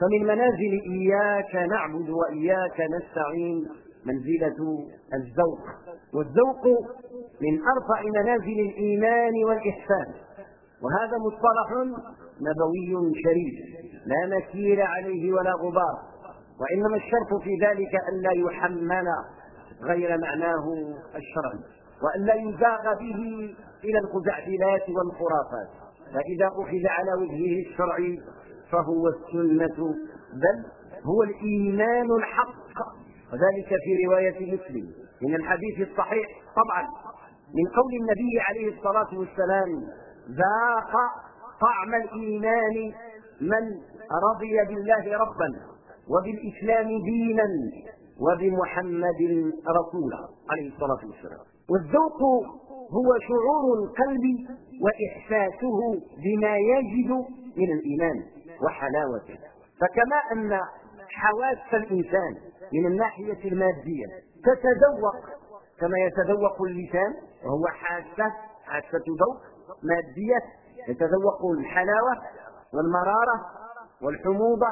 فمن منازل إياك نعبد وإياك نستعين منزلة الذوق. والذوق من أرفع منازل الإيمان والإحسان. وهذا مصطلح نبوي شريف. لا نكير عليه ولا غبار. وإنما الشرط في ذلك أن لا يحمل غير معناه الشرعي وأن لا يزاغ به إلى الخزعبلات والخرافات. فإذا أخذ على وجهه الشرعي فهو السنة بل هو الإيمان الحق. وذلك في رواية مسلم. من الحديث الصحيح طبعا من قول النبي عليه الصلاة والسلام ذاق طعم الإيمان من رضي بالله ربا وبالإسلام دينا وبمحمد رسولا عليه الصلاة والسلام. والذوق هو شعور القلب وإحساسه بما يجد من الإيمان. وحلاوته فكما أن حواس الإنسان من الناحية المادية تتذوق كما يتذوق اللسان وهو حاسة حاسة ذوق مادية يتذوق الحلاوة والمرارة والحموضة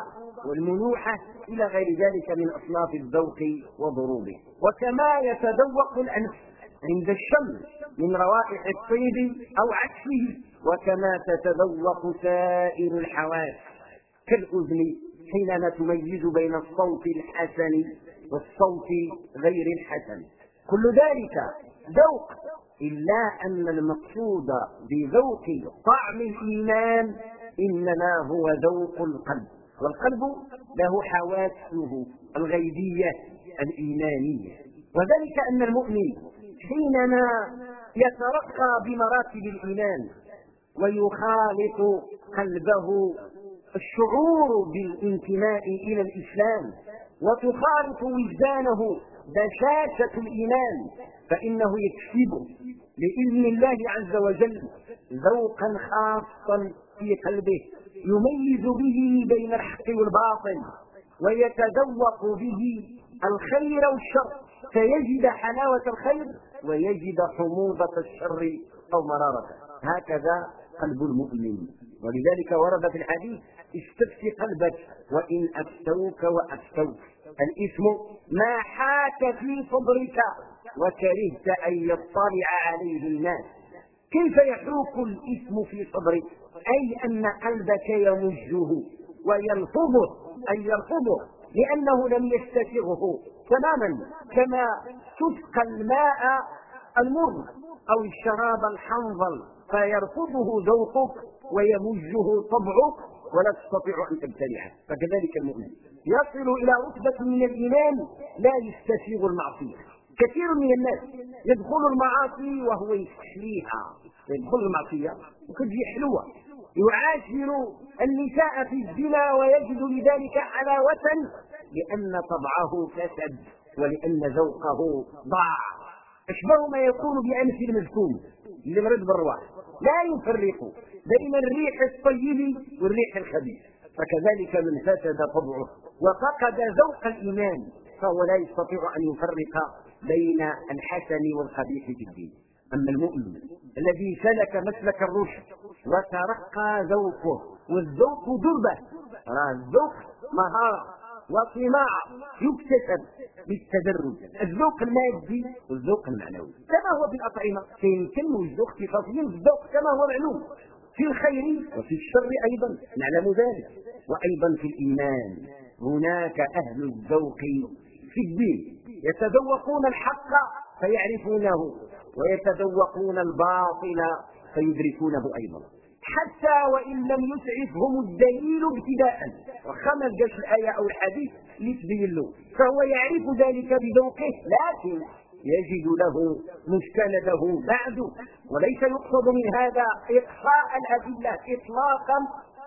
والملوحة إلى غير ذلك من أصناف الذوق وضروبه. وكما يتذوق الأنف عند الشم من روائح الطيب أو عكسه وكما تتذوق سائر الحواس. كالأذن حينما تميز بين الصوت الحسن والصوت غير الحسن. كل ذلك ذوق إلا أن المقصود بذوق طعم الإيمان إنما هو ذوق القلب. والقلب له حواسه الغيبية الإيمانية. وذلك أن المؤمن حينما يترقى بمراتب الإيمان ويخالط قلبه الشعور بالانتماء إلى الإسلام وتخالط وجدانه بشاشة الإيمان فإنه يكسب بإذن الله عز وجل ذوقا خاصا في قلبه يميز به بين الحق والباطل ويتذوق به الخير والشر فيجد حلاوة الخير ويجد حموضة الشر أو مرارته هكذا قلب المؤمن. ولذلك ورد في الحديث استفت قلبك وإن أفتوك وأفتوك. الإثم ما حاك في صدرك وكرهت أن يطلع عليه الناس. كيف يحوك الإثم في صدرك؟ أي أن قلبك يمجه ويلفظه أي يرفضه لأنه لم يستسغه تماما. كما تسقى الماء المر أو الشراب الحنظل فيرفضه ذوقك ويمجه طبعك. ولا تستطيع أن تبتلعه فكذلك المؤمن يصل إلى رتبة من الإيمان لا يستسيغ المعصية. كثير من الناس يدخل المعاصي وهو يستحليها يدخل المعصية وكتجي حلوة يعاشر النساء في الزنا ويجد لذلك حلاوة لأن طبعه فسد ولأن ذوقه ضاع. أشبه ما يكون بأنف المزكوم اللي مرض بالرواح. لا يفرق بين الريح الطيب والريح الخبيث. فكذلك من فسد طبعه وفقد ذوق الإيمان فهو لا يستطيع أن يفرق بين الحسن والخبيث في الدين. أما المؤمن الذي سلك مسلك الرشد وترقى ذوقه والذوق دربة الذوق مهارة وصناعة يكتسب بالتدرج الذوق المادي والذوق المعنوي. كما هو في الأطعمة فيمكن وجد اختصاصين في الذوق كما هو معلوم. في الخير وفي الشر أيضا. نعلم ذلك. وأيضا في الإيمان. هناك أهل الذوق في الدين. يتذوقون الحق فيعرفونه ويتذوقون الباطل فيدركونه أيضا. حتى وإن لم يسعفهم الدليل ابتداء. وخمل جاش الآية أو الحديث لتبين له. فهو يعرف ذلك بذوقه لكن يجد له مستنده بعد. وليس يقصد من هذا إقصاء الأدلة إطلاقا.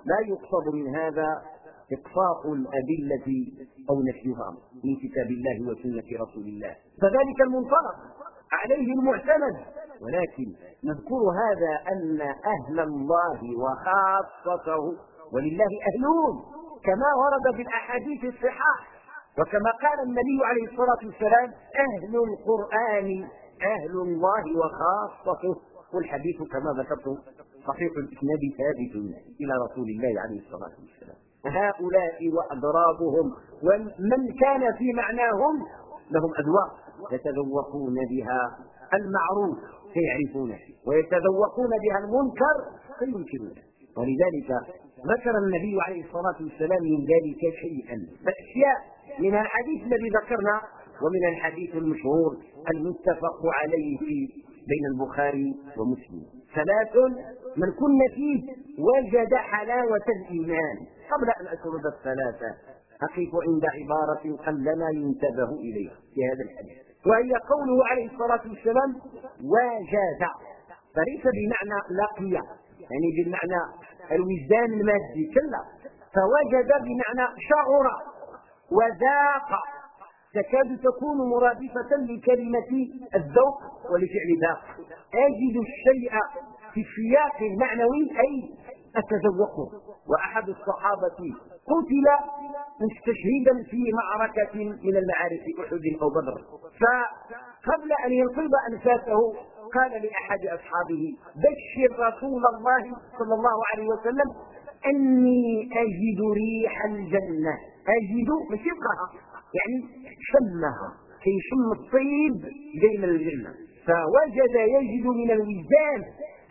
لا يقصد من هذا إقصاء الأدلة أو نفيها من كتاب الله وسنة رسول الله. فذلك المنطلق عليه المعتمد. ولكن نذكر هذا أن أهل الله وخاصته ولله أهلون كما ورد في الأحاديث الصحاح. وكما قال النبي عليه الصلاة والسلام أهل القرآن أهل الله وخاصته. والحديث كما ذكرت صحيح الإسناد ثابت إلى رسول الله عليه الصلاة والسلام. هؤلاء وأضرابهم ومن كان في معناهم لهم أذواق يتذوقون بها. المعروف فيعرفونه ويتذوقون بها المنكر فينكرونه ولذلك ذكر النبي عليه الصلاة والسلام من ذلك شيئا. أشياء من الحديث الذي ذكرنا ومن الحديث المشهور المتفق عليه بين البخاري ومسلم. ثلاث من كن فيه وجد حلاوة الإيمان. قبل أن أسرد الثلاثة أقف عند عبارة قلما ينتبه إليها في هذا الحديث. وهي قوله عليه الصلاة والسلام وجد فليس بمعنى لقي يعني بمعنى الوجدان المادي كلا. فوجد بمعنى شعر وذاق. تكاد تكون مرادفة لكلمة الذوق ولفعل ذاق. أجد الشيء في السياق المعنوي أي أتذوقه وأحد الصحابة قتل مستشهدا في معركة من المعارك أحد أو بدر. فقبل أن ينقض أنفاسه قال لأحد أصحابه بشر رسول الله صلى الله عليه وسلم أني أجد ريح الجنة. أجد مش يبقاها يعني شمها شم الطيب جاي من الجنة. فوجد يجد من الوجدان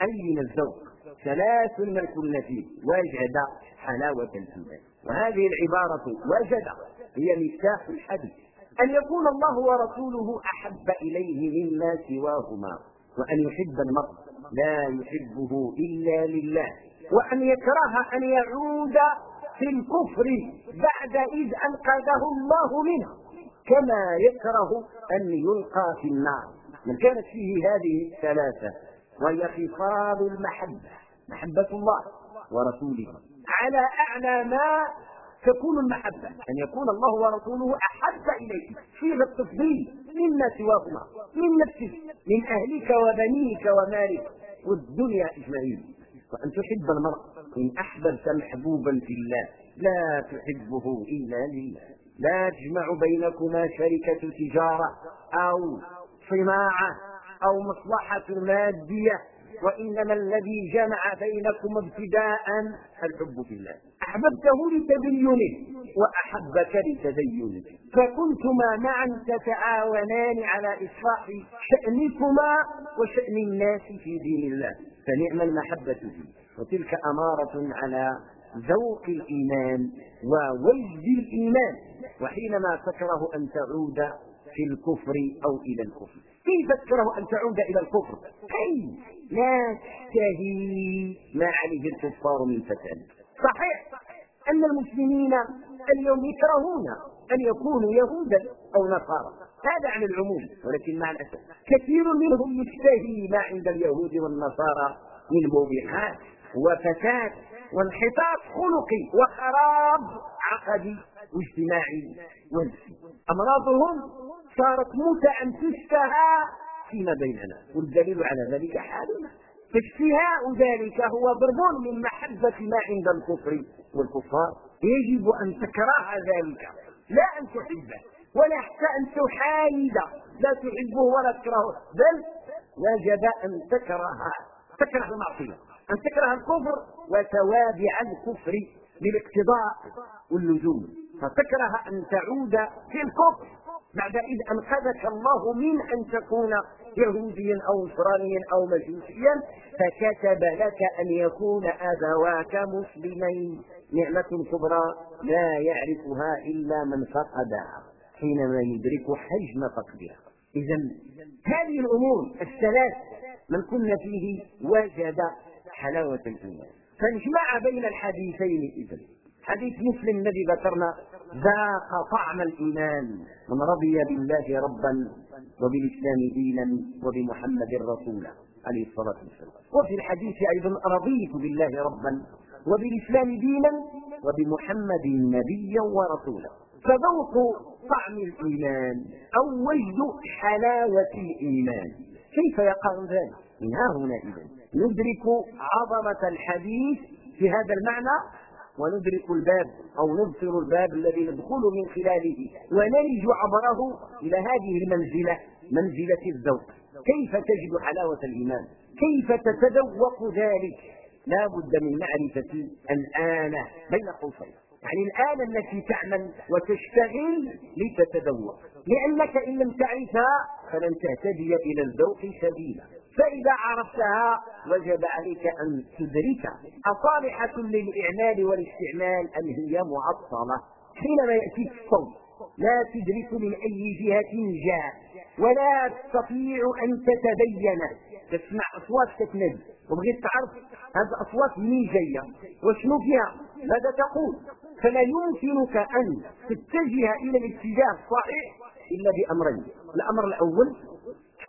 أي من الذوق. ثلاث من كل فيه وجد حلاوة الإيمان وهذه العبارة وجد هي مفتاح الحديث. أن يكون الله ورسوله أحب إليه مما سواهما وأن يحب المرء لا يحبه إلا لله وأن يكره أن يعود في الكفر بعد إذ أنقذه الله منه كما يكره أن يلقى في النار. من كانت فيه هذه الثلاثة وهي خصال المحبة محبة الله ورسوله. على أعلى ما تكون المحبة. أن يكون الله ورسوله أحب إليك. صيغة التفضيل مما سواهما من نفسك من أهلك وبنيك ومالك. والدنيا أجمعين. وأن تحب المرء إن أحببت محبوبا في الله. لا تحبه إلا لله. لا تجمع بينكما شركة تجارة أو صناعة أو مصلحة مادية. وإنما الذي جمع بينكم ابتداء الحب في الله. أحببته لتدينه وأحبك لتدينه. فكنتما معا تتعاونان على إصلاح شأنكما وشأن الناس في دين الله. فنعم المحبة فيه. وتلك أمارة على ذوق الإيمان ووجد الإيمان. وحينما تكره أن تعود في الكفر أو إلى الكفر. كيف تكره أن تعود إلى الكفر؟ أي لا تشتهي ما عليه الكفار من فساد صحيح. أن المسلمين اليوم يكرهون أن يكونوا يهودا أو نصارى. هذا عن العموم ولكن مع الأسف. كثير منهم يشتهي ما عند اليهود والنصارى من موبقات وفساد وانحطاط خلقي وخراب عقدي واجتماعي ونفسي. أمراضهم صارت متعا تشتهى فيما بيننا والدليل على ذلك حالنا. فاشتهاء ذلك هو ضرب من محبة ما عند الكفر والكفار. يجب أن تكره ذلك. لا أن تحبه ولا حتى أن تحايد. لا تحبه ولا تكرهه. بل وجب أن تكره تكره المعصية أن تكره الكفر وتوابع الكفر بالاقتضاء واللزوم. فتكره أن تعود في الكفر بعد إذ أنقذك الله من أن تكون يهوديا أو نصرانيا أو مجوسيا فكتب لك أن يكون أبواك مسلمين. نعمة كبرى لا يعرفها إلا من فقدها حينما يدرك حجم فقدها. إذا هذه الأمور الثلاث من كنا فيه وجد حلاوة الإيمان. فنجمع بين الحديثين إذا حديث مسلم الذي ذكرنا ذاق طعم الإيمان. من رضي بالله ربا وبالإسلام دينا وبمحمد رسولا عليه الصلاة والسلام. وفي الحديث أيضا رضيت بالله ربا وبالإسلام دينا وبمحمد نبيا ورسولا فذوق طعم الإيمان أو وجد حلاوة الإيمان. كيف يقع ذلك؟ من ها هنا إذا ندرك عظمة الحديث في هذا المعنى وندرك الباب أو نبصر الباب الذي ندخل من خلاله ونلج عبره إلى هذه المنزلة منزلة الذوق. كيف تجد حلاوة الإيمان؟ كيف تتذوق ذلك؟ لا بد من معرفة الآن بين قوسين. يعني الآلة التي تعمل وتشتغل لتتذوق. لأنك إن لم تعرفها فلن تهتدي إلى الذوق سبيلا. فإذا عرفتها وجب عليك أن تدرك أصالحة للإعمال والاستعمال أم هي معطلة؟ حينما يأتيك الصوت لا تدرك من أي جهة جاء ولا تستطيع أن تتبين. تسمع أصوات تتنادي وبغيت تعرف هذه الأصوات منين جاية؟ وشنو فيها؟ ماذا تقول؟ فلا يمكنك أن تتجه إلى الاتجاه الصحيح إلا بأمرين. الأمر الأول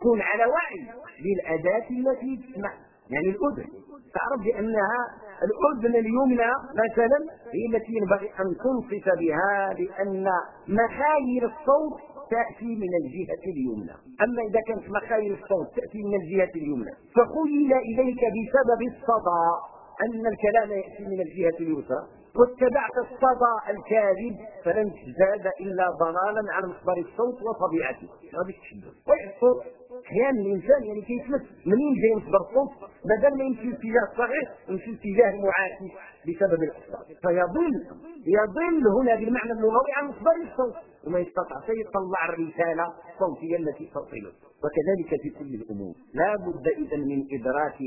تكون على وعي بالأداة التي تسمع يعني الأذن. تعرف بأنها الأذن اليمنى مثلا هي التي ينبغي أن تنصف بها لأن مخايل الصوت تأتي من الجهة اليمنى. أما إذا كانت مخايل الصوت تأتي من الجهة اليمنى فخيل إليك بسبب الصدى أن الكلام يأتي من الجهة اليسرى. واتبعت الصدى الكاذب فلن تزداد إلا ضلالا عن مصدر الصوت وطبيعته. غادي تشد ويحصل أحيانا الإنسان يعني كيتمس منين جاي مصدر الصوت بدل ما يمشي الاتجاه الصحيح يمشي الاتجاه المعاكس بسبب الاصدار فيضل يضل هنا بالمعنى اللغوي عن مصدر الصوت. وما يستطع يطلع الرسالة الصوتية التي تصله وكذلك في كل الأمور. لا بد اذا من إدراك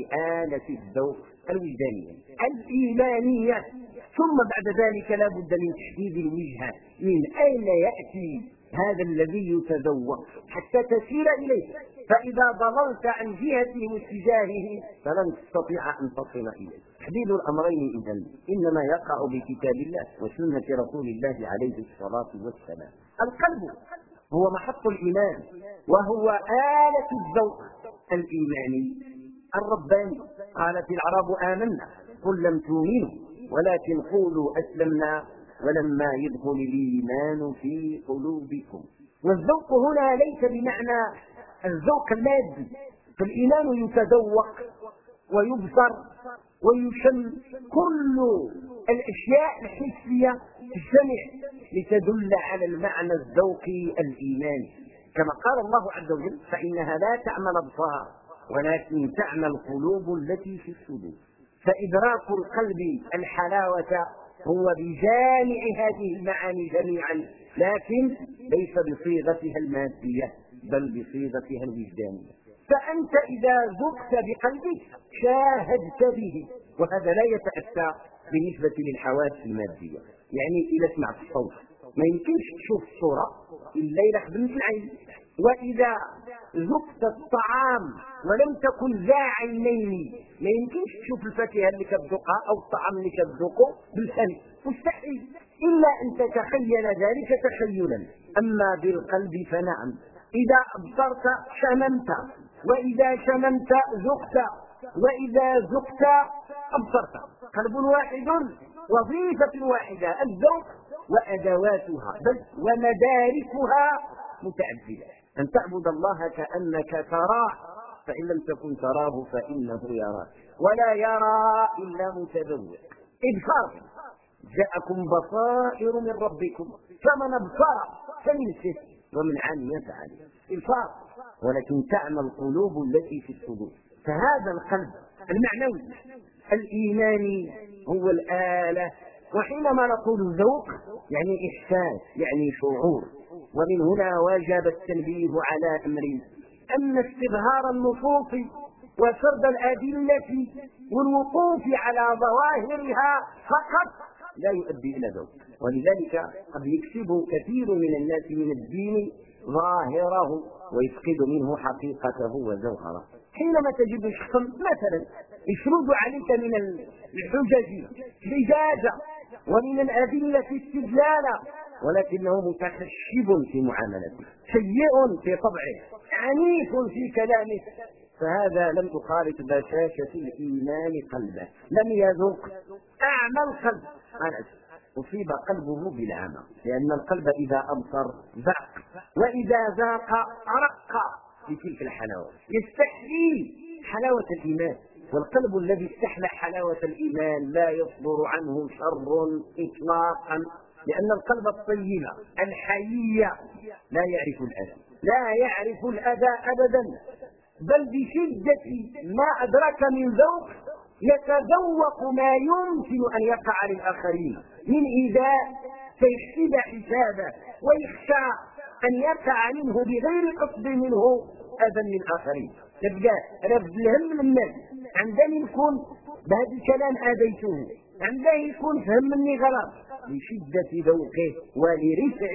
آلة الذوق الوجدانية. الإيمانية. ثم بعد ذلك لا بد من تحديد الوجهة. من أين يأتي هذا الذي يتذوق حتى تسير إليه. فإذا ضللت عن جهته واتجاهه فلن تستطيع أن تصل إليه. تحديد الأمرين اذا إنما يقع بكتاب الله وسنة رسول الله عليه الصلاة والسلام. القلب هو محط الإيمان وهو آلة الذوق الإيماني. الرباني. قالت العرب آمنا قل لم تؤمنوا ولكن قولوا أسلمنا. ولما يدخل الإيمان في قلوبكم. والذوق هنا ليس بمعنى الذوق المادي. فالإيمان يتذوق ويبصر ويشم. كل الأشياء الحسية تجتمع لتدل على المعنى الذوقي الإيماني. كما قال الله عز وجل فإنها لا تعمى الابصار ولكن تعمى القلوب التي في الصدور. فإدراك القلب الحلاوة هو بجامع هذه المعاني جميعا لكن ليس بصيغتها المادية بل بصيغتها الوجدانية. فأنت إذا ذقت بقلبك شاهدت به وهذا لا يتأتى بالنسبة للحواس المادية. يعني إذا سمعت الصوت. ما يمكنش تشوف الصورة إلا اذا خدمت العين. وإذا ذقت الطعام ولم تكن ذا عينين ما يمكنش تشوف الفاكهة اللي كتذوقها أو الطعام اللي كتذوقه بالفم. مستحيل. إلا أن تتخيل ذلك تخيلا. أما بالقلب فنعم. إذا أبصرت شممت. وإذا شممت ذقت. وإذا ذقت أبصرت. قلب واحد وظيفة واحدة الذوق وأدواتها بل ومداركها متعددة. أن تعبد الله كأنك تراه فإن لم تكن تراه فإنه يراك ولا يرى إلا متذوق إبصار. جاءكم بصائر من ربكم فمن ابصر فليمسك ومن عمي فعل إبصار. ولكن تعمى القلوب التي في الصدور. فهذا القلب المعنوي الإيماني هو الآلة وحينما نقول ذوق يعني إحساس يعني شعور. ومن هنا وجب التنبيه على أمر أن استظهار النصوص وسرد الأدلة والوقوف على ظواهرها فقط لا يؤدي إلى ذوق. ولذلك قد يكسب كثير من الناس من الدين ظاهره ويفقد منه حقيقته وجوهره حينما تجد شخصا مثلا يفرض عليك من الحجج حجاجه ومن الأدلة استدلالا ولكنه متخشب في معاملته سيء في طبعه عنيف في كلامه. فهذا لم تخالط بشاشة الإيمان قلبه لم يذوق أعمى القلب. أصيب قلبه بالعمى لأن القلب إذا أبصر ذاق وإذا ذاق رق بتلك الحلاوة. يستحيي حلاوة الإيمان. والقلب الذي استحلى حلاوة الإيمان لا يصدر عنه شر إطلاقا لأن القلب الطيب الحي لا يعرف الأذى. لا يعرف الأذى أبدا بل بشدة ما أدرك من ذوق يتذوق ما يمكن أن يقع للآخرين. من إيذاء فيحسب حسابه ويخشى أن يقع منه بغير قصد منه أذى للآخرين. تبقى رب الهم الناس. عندما يكون بهذا الكلام آذيته عندما يكون فهم مني غلط. لشدة ذوقه ولرفع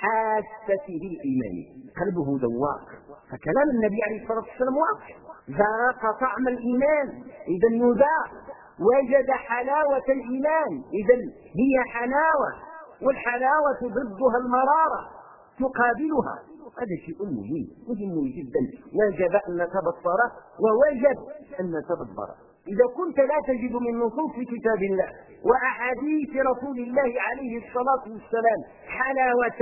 حاسته الإيمانية قلبه ذواق. فكلام النبي عليه الصلاة والسلام واضح ذاق طعم الإيمان. إذا يذاق وجد حلاوة الإيمان. إذا هي حلاوة. والحلاوة ضدها المرارة. تقابلها. هذا شيء مهم مهم جدا. وجب أن نتبصر ووجب أن نتدبر إذا كنت لا تجد من نصوص كتاب الله وأحاديث رسول الله عليه الصلاة والسلام حلاوة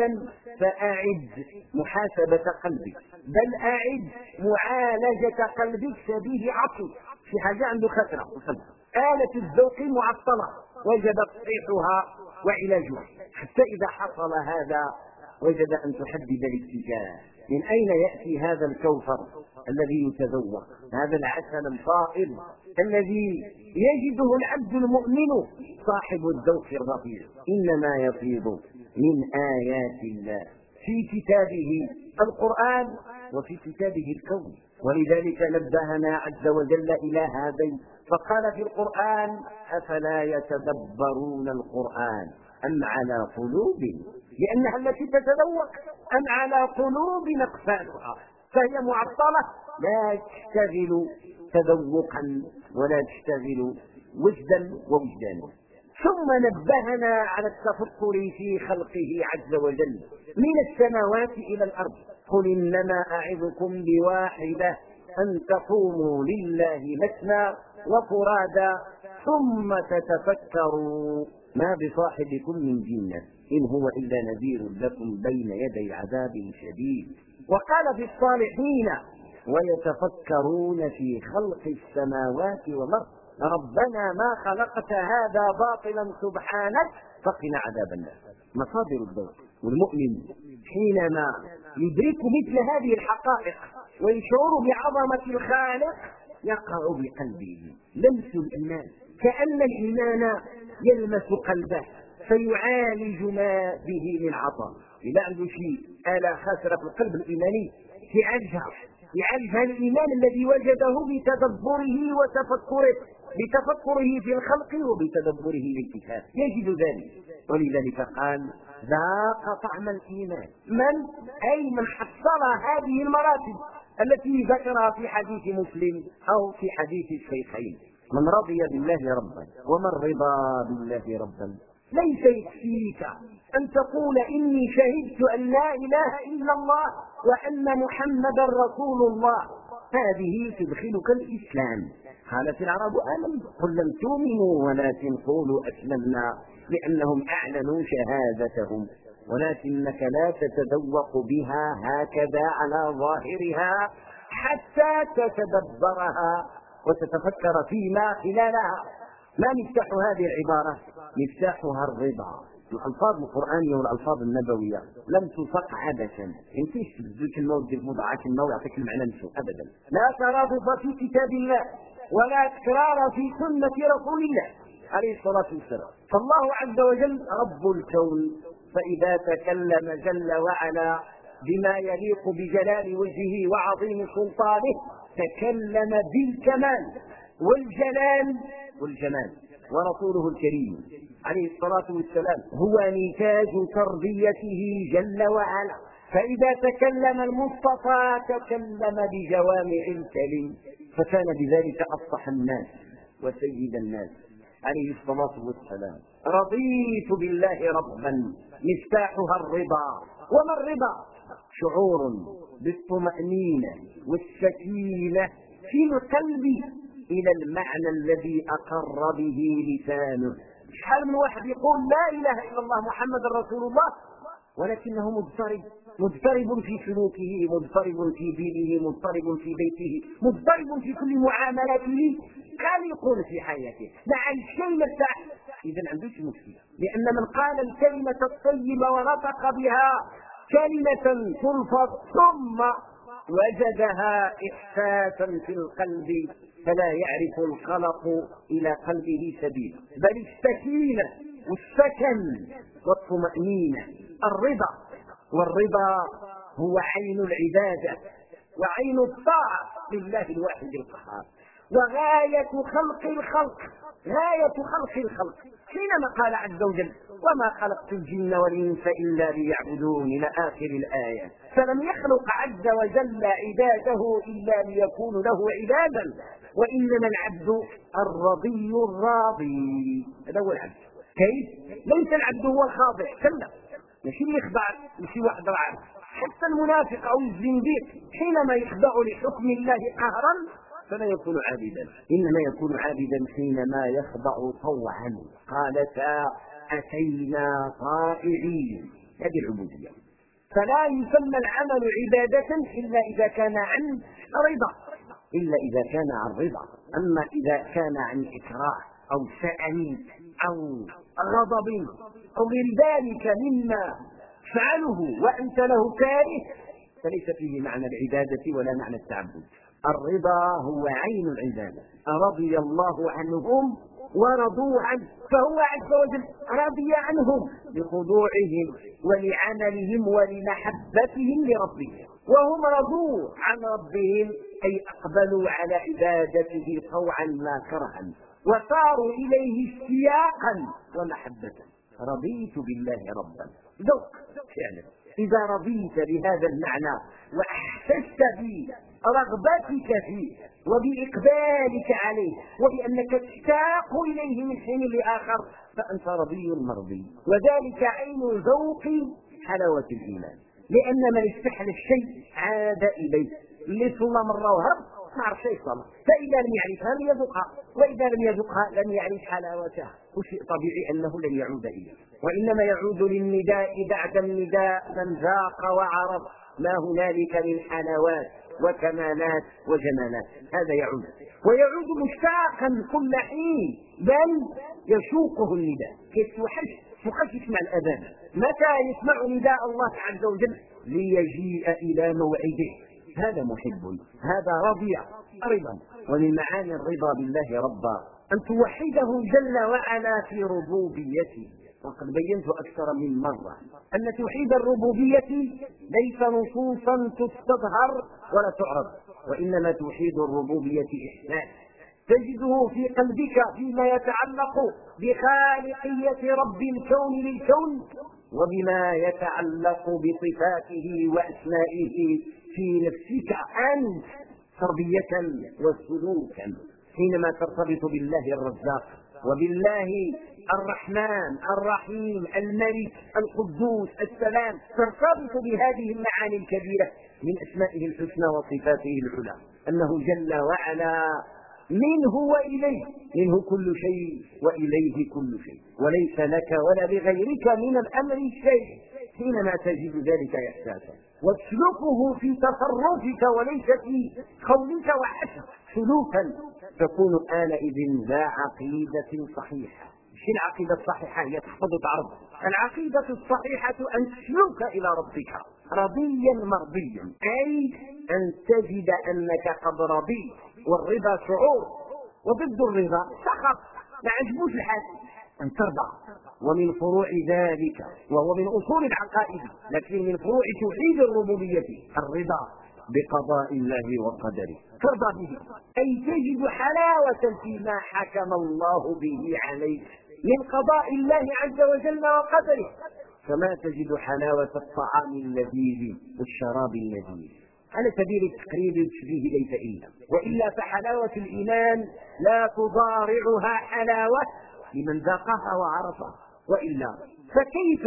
فأعد محاسبة قلبك. بل أعد معالجة قلبك شبيه عقل. في حاجة عنده خسرة آلة الذوق معطلة. وجب تصحيحها وعلاجها. حتى إذا حصل هذا وجب أن تحدد الاتجاه. من أين يأتي هذا الكوثر الذي يتذوق؟ هذا العسل الفائض الذي يجده العبد المؤمن صاحب الذوق الرفيع إنما يفيض من آيات الله. في كتابه القرآن وفي كتابه الكون. ولذلك نبهنا عز وجل إلى هذين. فقال في القرآن أفلا يتدبرون القرآن أم على قلوب لأنها التي تتذوق. أم على قلوب أقفالها فهي معطلة. لا تشتغل تذوقا ولا تشتغل وجدا ووجدانا ثم نبهنا على التفكر في خلقه عز وجل. من السماوات إلى الأرض. قل إنما أعظكم بواحدة أن تقوموا لله مثنى وفرادا ثم تتفكروا. ما بصاحبكم من جنة إن هو إلا نذير لكم بين يدي عذاب شديد. وقال في الصالحين ويتفكرون في خلق السماوات والأرض. ربنا ما خلقت هذا باطلا سبحانك فقنا عذاب النار. مصادر الذوق والمؤمن حينما يدرك مثل هذه الحقائق ويشعر بعظمة الخالق يقع بقلبه. لمس الإيمان. كأن الإيمان يلمس قلبه. فيعالج ما به من عطاء. إذا عنده شيء آلة خاسرة في القلب الإيماني يعالجها. يعالجها الإيمان الذي وجده بتدبره وتفكره بتفكره في الخلق وبتدبره للكتاب يجد ذلك. ولذلك قال ذاق طعم الإيمان. من؟ أي من حصل هذه المراتب التي ذكرها في حديث مسلم أو في حديث الشيخين. من رضي بالله ربا ومن رضا بالله ربا. ليس يكفيك أن تقول إني شهدت أن لا إله إلا الله وأن محمدا رسول الله. هذه تدخلك الإسلام. قالت العرب آمن قل لم تؤمنوا ولكن قولوا أسلمنا لأنهم أعلنوا شهادتهم. ولكنك لا تتذوق بها هكذا على ظاهرها حتى تتدبرها وتتفكر فيما خلالها. ما مفتاح هذه العبارة؟ مفتاحها الرضا. الألفاظ القرآنية والألفاظ النبوية لم تفق عبثا. انت تبدل كلمة وتجيب موضع كلمة ويعطيك المعنى نفسه أبدا. لا ترادف في كتاب الله ولا تكرار في سنة رسول الله عليه الصلاة والسلام. فالله عز وجل رب الكون فإذا تكلم جل وعلا بما يليق بجلال وجهه وعظيم سلطانه تكلم بالكمال والجلال والجمال ورسوله الكريم عليه الصلاة والسلام هو نتاج تربيته جل وعلا. فإذا تكلم المصطفى تكلم بجوامع الكلم فكان بذلك أفصح الناس وسيد الناس عليه الصلاة والسلام. رضيت بالله ربا مفتاحها الرضا. وما الرضا؟ شعور بالطمأنينة والسكينة في القلب. إلى المعنى الذي أقر به لسانه. شحال من واحد يقول لا إله إلا الله محمد رسول الله؟ ولكنه مضطرب. مضطرب في سلوكه مضطرب في دينه مضطرب في بيته مضطرب في كل معاملاته. قلق في حياته مع الشيء مرتاح اذا عندوش مشكلة. لأن من قال الكلمة الطيبة ونطق بها كلمة تلفظ ثم وجدها احساسا في القلب. فلا يعرف القلق إلى قلبه سبيلا. بل السكينة والسكن والطمأنينة الرضا. والرضا هو عين العبادة وعين الطاعة لله الواحد القهار. وغاية خلق الخلق غاية خلق الخلق. حينما قال عز وجل وما خلقت الجن والإنس إلا ليعبدون إلى اخر الآية. فلم يخلق عز وجل عباده إلا ليكونوا له عبادا. وإنما العبد الرضي الراضي. هذا هو العبد. كيف؟ ليس العبد هو الخاضع. كلا ماشي اللي يخضع لشي واحد راه حتى المنافق أو الزنديق حينما يخضع لحكم الله قهرا فلا يكون عابدا. إنما يكون عابدا حينما يخضع طوعا. قالتا أتينا طائعين. هذه العبودية. فلا يسمى العمل عبادة إلا إذا كان عن رضا. إلا إذا كان عن رضا. أما إذا كان عن إكراه أو شأن أو غضب أو غير ذلك مما تفعله وأنت له كاره فليس فيه معنى العبادة ولا معنى التعبد. الرضا هو عين العبادة. رضي الله عنهم ورضوا عنه فهو عز وجل رضي عنهم بخضوعهم ولعملهم ولمحبتهم لربهم وهم رضوا عن ربهم أي أقبلوا على عبادته طوعا لا كرها وصاروا إليه اشتياقا ومحبة. رضيت بالله ربا. ذوق فعلا. إذا رضيت بهذا المعنى وأحسست رغبتك فيه وبإقبالك عليه وبأنك تشتاق إليه من حين لآخر فأنت رضي مرضي وذلك عين ذوق حلاوة الإيمان. لأن من استحل الشيء عاد إليه. اللي صلى مرة وهرب ما عرف شيء صلى فإذا لم يعرفها لم يذوقها وإذا لم يذوقها لم يعرف حلاوتها وشيء طبيعي أنه لن يعود إليه وإنما يعود للنداء بعد النداء. من ذاق وعرف ما هنالك من حلاوات وكمالات وجمالات. هذا يعود. ويعود مشتاقا كل حين. بل يشوقه النداء. كيف توحش توحش يسمع الأذان. متى يسمع نداء الله عز وجل؟ ليجيء إلى موعده. هذا محب هذا رضي رضا. ومن معاني الرضا بالله ربا. أن توحده جل وعلا في ربوبيته. وقد بينت أكثر من مرة أن توحيد الربوبية ليس نصوصا تستظهر ولا تعرض وإنما توحيد الربوبية إحسان. تجده في قلبك فيما يتعلق بخالقية رب الكون للكون وبما يتعلق بصفاته وأسمائه في نفسك أنت تربية وسلوكا حينما ترتبط بالله الرزاق وبالله الرحمن الرحيم الملك القدوس السلام. ترتبط بهذه المعاني الكبيرة من أسمائه الحسنى وصفاته العلى. أنه جل وعلا منه وإليه منه كل شيء وإليه كل شيء. وليس لك ولا لغيرك من الأمر شيء حينما تجد ذلك إحساسا. واسلكه في تصرفك وليس في قولك وحسب. سلوكا تكون آنئذ ذا عقيدة صحيحة. شي العقيدة الصحيحة؟ هي تحفظ وتعرض العقيدة الصحيحة أن تسلك إلى ربك رضيا مرضيا. أي أن تجد أنك قد رضيت. والرضا شعور. وضد الرضا سخط. ما عجبوش الحال أن ترضى. ومن فروع ذلك وهو من أصول العقائد لكن من فروع توحيد الربوبية الرضا بقضاء الله وقدره. ترضى به. أي تجد حلاوة فيما حكم الله به عليك من قضاء الله عز وجل وقدره. فما تجد حلاوة الطعام اللذيذ والشراب اللذيذ. على سبيل التقريب والتشبيه ليس إلا. وإلا فحلاوة الإيمان لا تضارعها حلاوة لمن ذاقها وعرفها. وإلا فكيف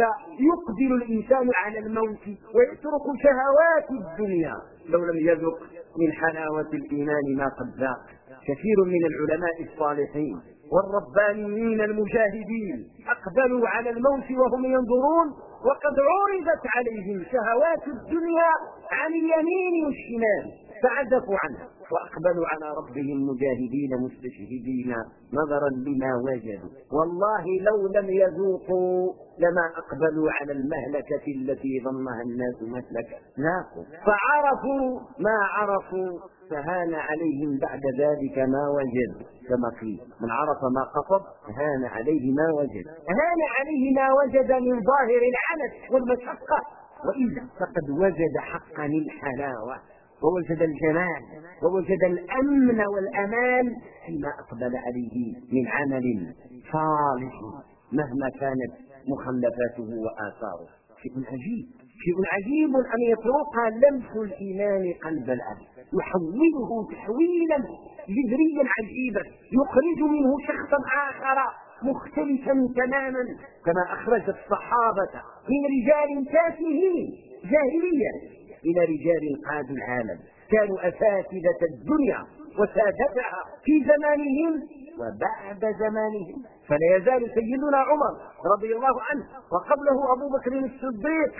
يقبل الإنسان على الموت ويترك شهوات الدنيا؟ لو لم يذق من حلاوة الإيمان ما قد ذاق. كثير من العلماء الصالحين والربانيين المجاهدين أقبلوا على الموت وهم ينظرون وقد عرضت عليهم شهوات الدنيا عن اليمين والشمال فعزفوا عنها. وأقبلوا على ربهم مجاهدين مستشهدين نظرا لما وجدوا. والله لو لم يذوقوا لما أقبلوا على المهلكة التي ظنها الناس مسلكا ذاقوا فعرفوا ما عرفوا فهان عليهم بعد ذلك ما وجد كما قيل من عرف ما قصد هان عليه ما وجد. هان عليه ما وجد من ظاهر العنت والمشقة. وإلا فقد وجد حقا الحلاوة. ووجد الجمال ووجد الأمن والأمان فيما أقبل عليه من عمل صالح مهما كانت مخلفاته وآثاره. شيء عجيب شيء عجيب أن يطرق لمس الإيمان قلب العبد يحوله تحويلا جذريا عجيبا يخرج منه شخصا آخر مختلفا تماما كما أخرج الصحابة من رجال تافهين جاهليا إلى رجال قادوا العالم. كانوا أساتذة الدنيا وسادتها في زمانهم وبعد زمانهم. فلا يزال سيدنا عمر رضي الله عنه وقبله أبو بكر الصديق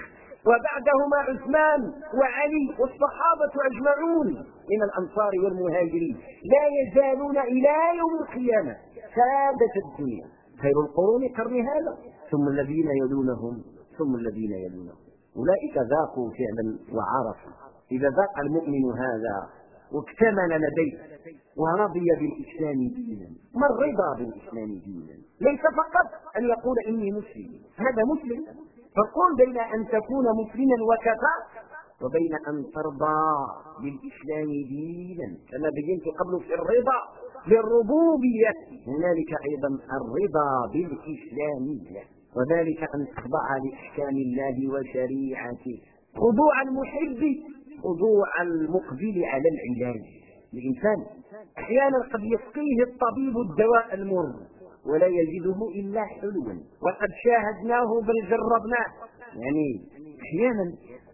وبعدهما عثمان وعلي والصحابة أجمعون من الأنصار والمهاجرين. لا يزالون إلى يوم القيامة سادة الدنيا. خير القرون قرن هذا ثم الذين يلونهم ثم الذين يلونهم. أولئك ذاقوا فعلا وعرفوا إذا ذاق المؤمن هذا واكتمل لديه ورضي بالإسلام دينا ما الرضا بالإسلام دينا؟ ليس فقط أن يقول إني مسلم هذا مسلم. فقل بين أن تكون مسلما وكفى وبين أن ترضى بالإسلام دينا. كما بينت قبل في الرضا بالربوبية هنالك أيضا الرضا بالإسلامية وذلك أن تخضع لأحكام الله وشريعته. خضوع المحب خضوع المقبل على العلاج. الإنسان أحيانا قد يسقيه الطبيب الدواء المر ولا يجده إلا حلوا. وقد شاهدناه بل جربناه. يعني أحيانا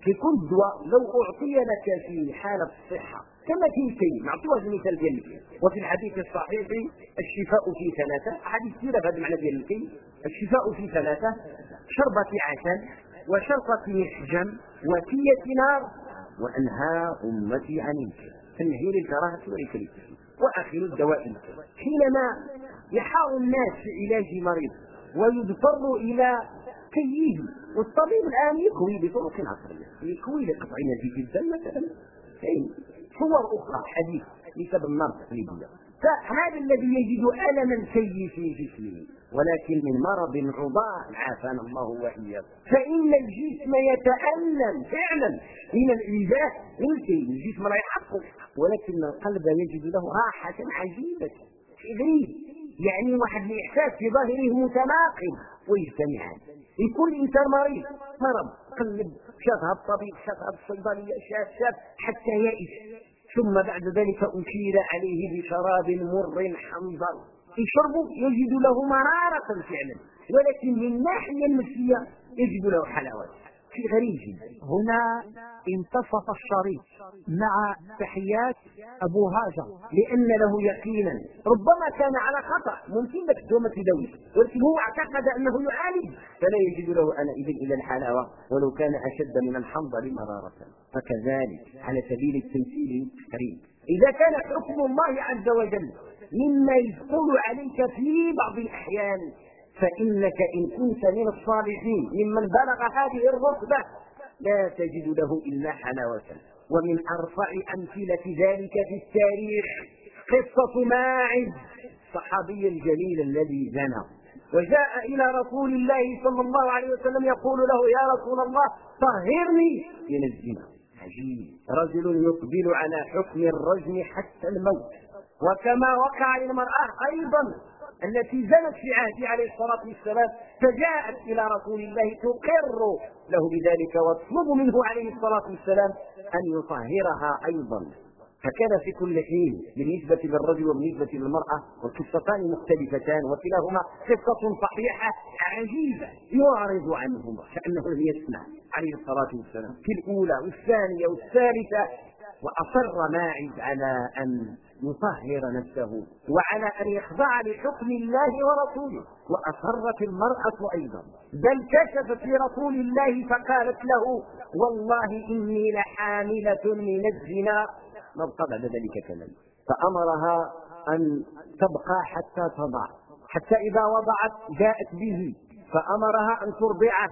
كيكون الدواء لو أعطي لك في حالة الصحة كما كيمكن نعطيوها المثال ديال الكي وفي الحديث الصحيح الشفاء في ثلاثة. حديث كثيرة بهذا المعنى ديال الكي الشفاء في ثلاثة. شربة عسل وشرطة محجم وكية نار. وأنهى أمتي عن الكي تنهير الكراهة والكريم وآخر الدواء. حينما يحار الناس في علاج مريض ويضطر إلى كيه والطبيب الآن يكوي بطرق عصرية. يكوي لقطع نزيف الدم مثلا. صور أخرى حديث ليس بالنار تقليدية فهذا الذي يجد ألما سيء في جسمه ولكن من مرض عضال عافانا الله واياكم فإن الجسم يتألم فعلا. من الايذاء يمكن الجسم لا يحقق ولكن القلب يجد له راحة عجيبة. غريب يعني واحد الاحساس في ظاهره متناقض ويجتمعان يكون الانسان مريض مرض قلب شافها الطبيب شافها الصيدليه شاف شاف حتى يئس ثم بعد ذلك أشير عليه بشراب مر حنظل يشرب يجد له مرارة فعلا ولكن من الناحية النفسية يجد له حلاوة. شيء غريب. جدا هنا انتصف الشريط مع تحيات أبو هاجر لأن له يقينا. ربما كان على خطأ. ممكن لك التهمه تدوي ولكن هو اعتقد أنه يعالج. فلا يجد له أنا اذن إلى الحلاوة. ولو كان أشد من الحنظل مرارة. فكذلك على سبيل التمثيل والتحريم إذا كان حكم الله عز وجل مما يثقل عليك في بعض الأحيان فإنك إن كنت من الصالحين ممن بلغ هذه الرتبة لا تجد له إلا حلاوة. ومن أرفع أمثلة ذلك في التاريخ قصة ماعز الصحابي الجليل الذي زنى. وجاء إلى رسول الله صلى الله عليه وسلم يقول له يا رسول الله طهرني من الزنا. عجيب. رجل يقبل على حكم الرجم حتى الموت. وكما وقع للمرأة أيضا التي زنت في عهده عليه الصلاة والسلام فجاءت إلى رسول الله تقر له بذلك وتطلب منه عليه الصلاة والسلام أن يطهرها أيضا. فكان في كل حين بالنسبة للرجل وبالنسبة للمرأة والقصتان مختلفتان وكلاهما قصة صحيحة عجيبة يعرض عنهما كأنه لم يسمع عليه الصلاة والسلام. في الأولى والثانية والثالثة وأصر ماعز على أن يطهر نفسه وعلى أن يخضع لحكم الله ورسوله. وأصرت المرأة أيضا. بل كشفت لرسول الله فقالت له والله إني لحاملة من الزنا. نبقى بعد ذلك كلام. فأمرها أن تبقى حتى تضع. حتى إذا وضعت جاءت به. فأمرها أن ترضعه.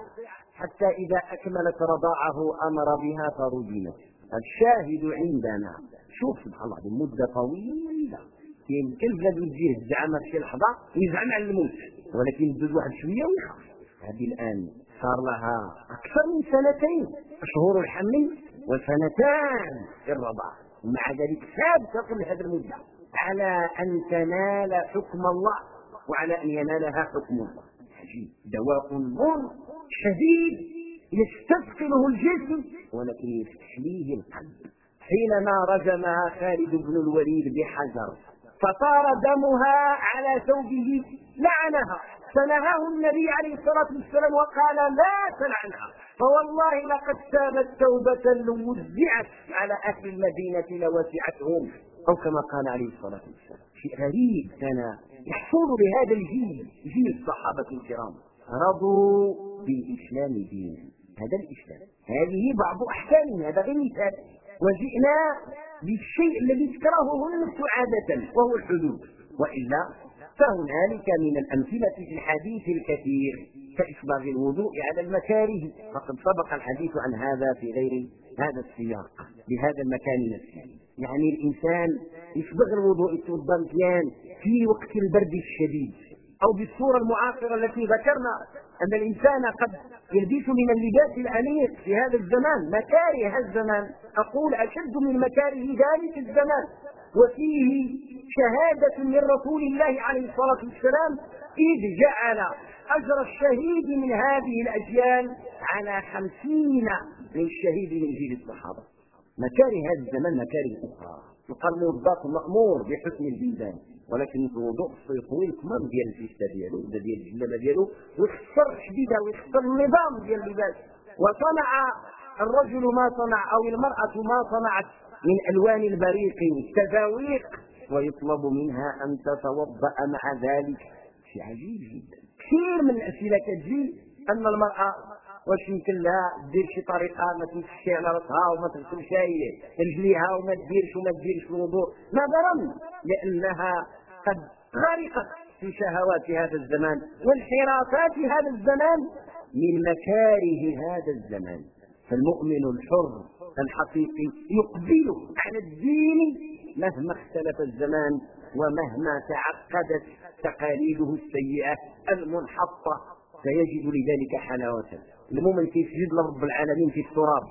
حتى إذا أكملت رضاعه أمر بها فرجمت. الشاهد عندنا. شوف سبحان الله مدة طويلة يمكن بلاد يجيه الزعامة في لحظة يزعم على الموت ولكن يدوز واحد شوية ويخاف هذه الآن صار لها أكثر من سنتين شهور الحمل وسنتان في الرضاعة ومع ذلك ثابتة كل هذه المدة على أن تنال حكم الله وعلى أن ينالها حكم الله. دواء مر شديد. يستثقله الجسم ولكن يستحليه القلب. حينما رجمها خالد بن الوليد بحجر فطار دمها على ثوبه لعنها. فنهاه النبي عليه الصلاة والسلام وقال لا تلعنها. فوالله لقد تابت توبة لو وزعت على أهل المدينة لوسعتهم أو كما قال عليه الصلاة والسلام شيء غريب كان يحصل بهذا الجيل جيل الصحابة الكرام. رضوا بالإسلام دينا. هذا الإسلام هذه بعض أحكامه هذا غير مثال. وجئنا بالشيء الذي تكرهه النفس عادة وهو الحدود. وإلا فهنالك من الأمثلة في الحديث الكثير كإسباغ الوضوء على المكاره. فقد سبق الحديث عن هذا في غير هذا السياق بهذا المكان نفسه. يعني الإنسان يسبغ الوضوء يتوضأ في وقت البرد الشديد أو بالصورة المعاصرة التي ذكرنا. أن الإنسان قد يلبس من اللباس الأنيق في هذا الزمان مكاره الزمان. أقول أشد من مكاره ذلك الزمان. وفيه شهادة من رسول الله عليه الصلاة والسلام إذ جعل أجر الشهيد من هذه الأجيال على خمسين من الشهيد من جيل الصحابة. مكاره هذا الزمان مكاره أخرى. يقال موظف مأمور بحسن البلدان ولكن الوضوء يطوي الكمام ديال الفيستا ديالو ولا ديال الجلابه ديالو ويخسر شديده ويخسر النظام ديال اللباس. وصنع الرجل ما صنع أو المرأة ما صنعت من ألوان البريق والتذاويق ويطلب منها أن تتوضأ مع ذلك. شيء عجيب جدا. كثير من الأسئلة كتجي أن المرأة واش يمكن لها دير شي طريقة ما تمسكش على راسها وما تغسلش رجليها وما تديرش وما تديرش الوضوء نظرا لأنها قد غرقت في شهوات هذا الزمان وانحرافات هذا الزمان من مكاره هذا الزمان. فالمؤمن الحر الحقيقي يقبل على الدين مهما اختلف الزمان ومهما تعقدت تقاليده السيئة المنحطة. سيجد لذلك حلاوة. المؤمن كيسجد لرب العالمين في التراب.